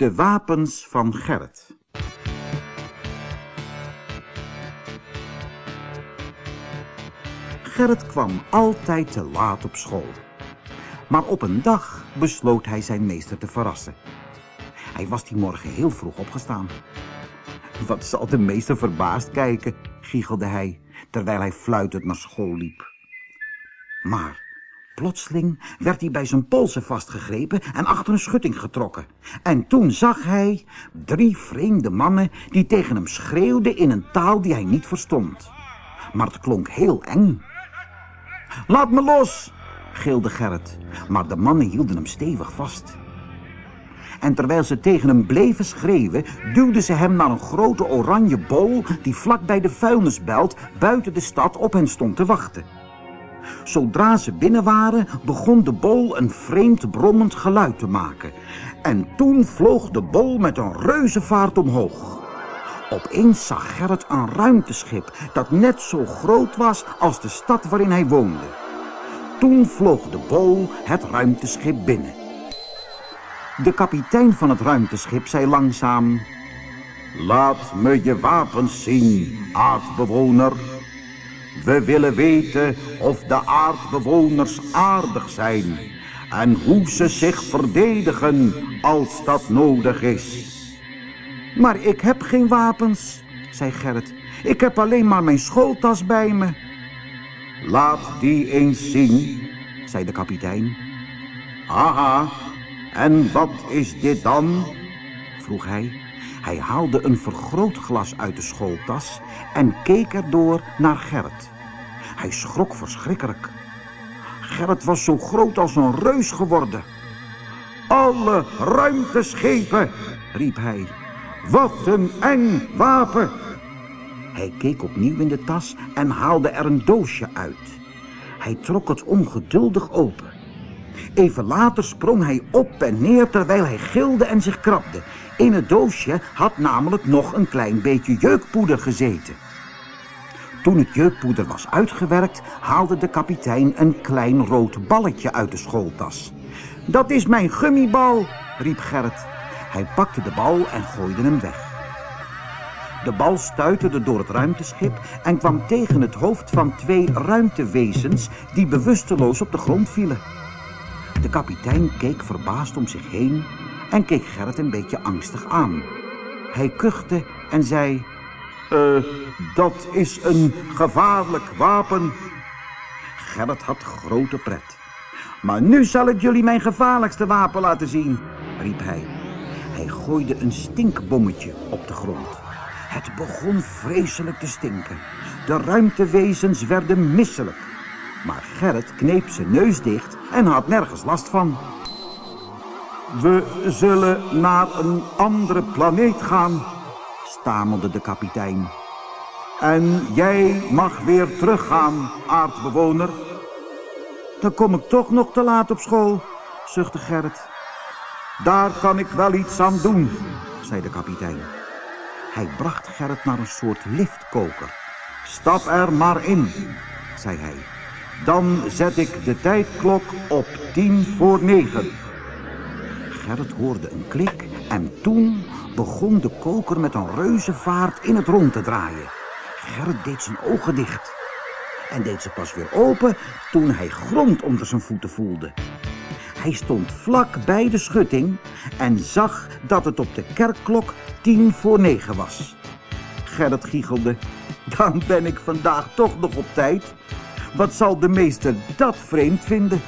De wapens van Gerrit. Gerrit kwam altijd te laat op school. Maar op een dag besloot hij zijn meester te verrassen. Hij was die morgen heel vroeg opgestaan. Wat zal de meester verbaasd kijken, giechelde hij, terwijl hij fluitend naar school liep. Maar plotseling werd hij bij zijn polsen vastgegrepen en achter een schutting getrokken. En toen zag hij drie vreemde mannen die tegen hem schreeuwden in een taal die hij niet verstond. Maar het klonk heel eng. Laat me los, gilde Gerrit, maar de mannen hielden hem stevig vast. En terwijl ze tegen hem bleven schreeuwen, duwden ze hem naar een grote oranje bol die vlak bij de vuilnisbelt buiten de stad op hen stond te wachten. Zodra ze binnen waren, begon de bol een vreemd brommend geluid te maken. En toen vloog de bol met een reuzenvaart omhoog. Opeens zag Gerrit een ruimteschip dat net zo groot was als de stad waarin hij woonde. Toen vloog de bol het ruimteschip binnen. De kapitein van het ruimteschip zei langzaam... Laat me je wapens zien, aardbewoner. We willen weten of de aardbewoners aardig zijn... en hoe ze zich verdedigen als dat nodig is. Maar ik heb geen wapens, zei Gerrit. Ik heb alleen maar mijn schooltas bij me. Laat die eens zien, zei de kapitein. Aha, en wat is dit dan? vroeg hij. Hij haalde een vergrootglas uit de schooltas en keek erdoor naar Gerrit. Hij schrok verschrikkelijk. Gerrit was zo groot als een reus geworden. Alle ruimteschepen, riep hij. Wat een eng wapen! Hij keek opnieuw in de tas en haalde er een doosje uit. Hij trok het ongeduldig open. Even later sprong hij op en neer terwijl hij gilde en zich krabde. In het doosje had namelijk nog een klein beetje jeukpoeder gezeten. Toen het jeukpoeder was uitgewerkt, haalde de kapitein een klein rood balletje uit de schooltas. Dat is mijn gummibal, riep Gerrit. Hij pakte de bal en gooide hem weg. De bal stuiterde door het ruimteschip en kwam tegen het hoofd van twee ruimtewezens die bewusteloos op de grond vielen. De kapitein keek verbaasd om zich heen en keek Gerrit een beetje angstig aan. Hij kuchte en zei... Uh, dat is een gevaarlijk wapen. Gerrit had grote pret. Maar nu zal ik jullie mijn gevaarlijkste wapen laten zien, riep hij. Hij gooide een stinkbommetje op de grond. Het begon vreselijk te stinken. De ruimtewezens werden misselijk. Maar Gerrit kneep zijn neus dicht en had nergens last van. We zullen naar een andere planeet gaan, stamelde de kapitein. En jij mag weer teruggaan, aardbewoner. Dan kom ik toch nog te laat op school, zuchtte Gerrit. Daar kan ik wel iets aan doen, zei de kapitein. Hij bracht Gerrit naar een soort liftkoker. Stap er maar in, zei hij. Dan zet ik de tijdklok op tien voor negen. Gerrit hoorde een klik en toen begon de koker met een reuzenvaart in het rond te draaien. Gerrit deed zijn ogen dicht en deed ze pas weer open toen hij grond onder zijn voeten voelde. Hij stond vlak bij de schutting en zag dat het op de kerkklok tien voor negen was. Gerrit giechelde. Dan ben ik vandaag toch nog op tijd. Wat zal de meester dat vreemd vinden?